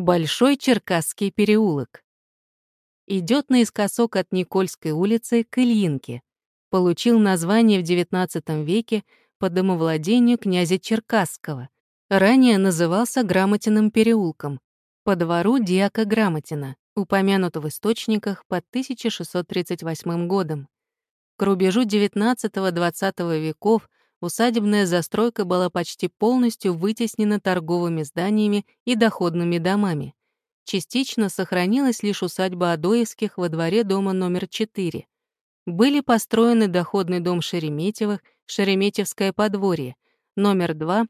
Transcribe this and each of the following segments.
Большой Черкасский переулок. Идет наискосок от Никольской улицы к Ильинке. Получил название в XIX веке по домовладению князя Черкасского. Ранее назывался Грамотиным переулком. По двору Диака Грамотина, упомянуто в источниках под 1638 годом. К рубежу XIX-XX веков усадебная застройка была почти полностью вытеснена торговыми зданиями и доходными домами. Частично сохранилась лишь усадьба Адоевских во дворе дома номер 4. Были построены доходный дом Шереметьевых, Шереметьевское подворье, номер 2,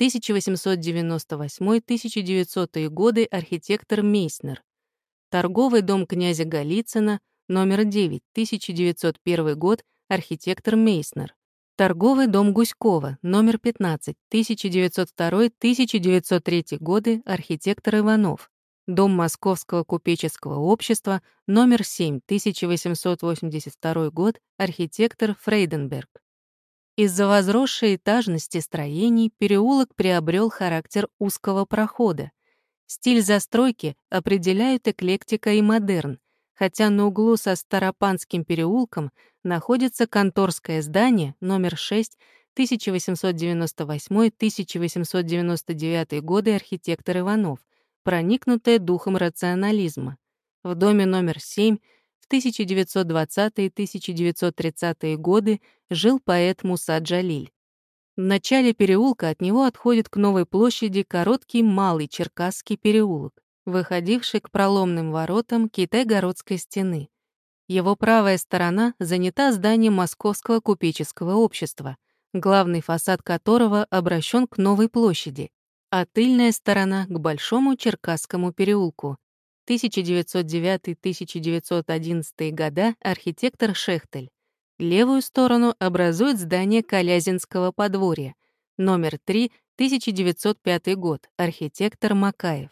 1898-1900 годы архитектор Мейснер, торговый дом князя Голицына, номер 9, 1901 год архитектор Мейснер, Торговый дом Гуськова, номер 15, 1902-1903 годы, архитектор Иванов. Дом Московского купеческого общества, номер 7, 1882 год, архитектор Фрейденберг. Из-за возросшей этажности строений переулок приобрел характер узкого прохода. Стиль застройки определяют эклектика и модерн, хотя на углу со Старопанским переулком находится конторское здание номер 6 1898-1899 годы архитектор Иванов, проникнутое духом рационализма. В доме номер 7 в 1920-1930 годы жил поэт Муса Джалиль. В начале переулка от него отходит к новой площади короткий Малый Черкасский переулок выходивший к проломным воротам Китай-Городской стены. Его правая сторона занята зданием Московского купеческого общества, главный фасад которого обращен к Новой площади, а тыльная сторона — к Большому Черкасскому переулку. 1909-1911 года архитектор Шехтель. Левую сторону образует здание Калязинского подворья, номер 3, 1905 год, архитектор Макаев.